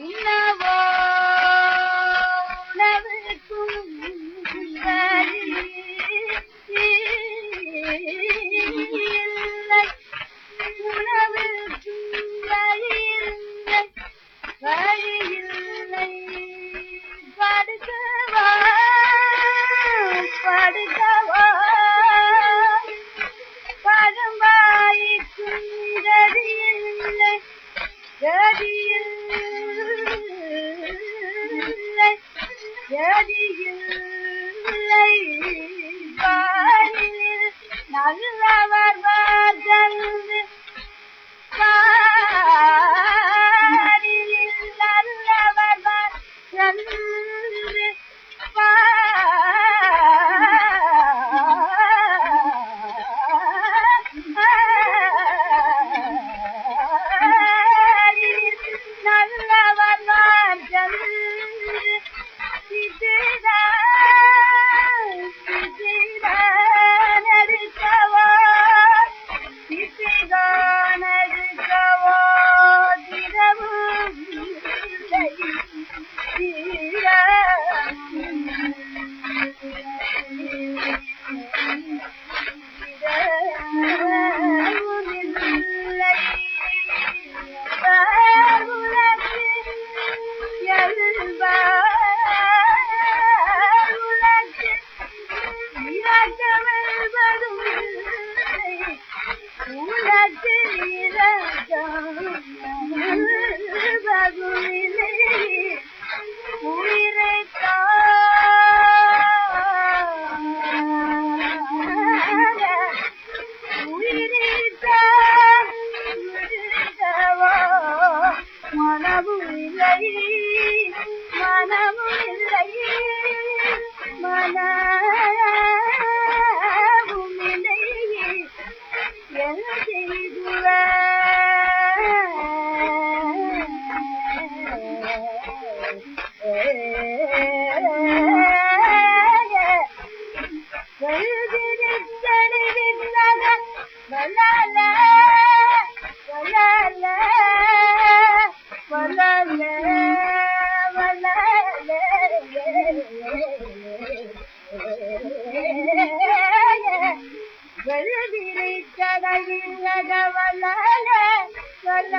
linda. நல்ல ಗಲದಿರಿ ಜಗವಿಲ್ಲದವಲನೆ ಗಲ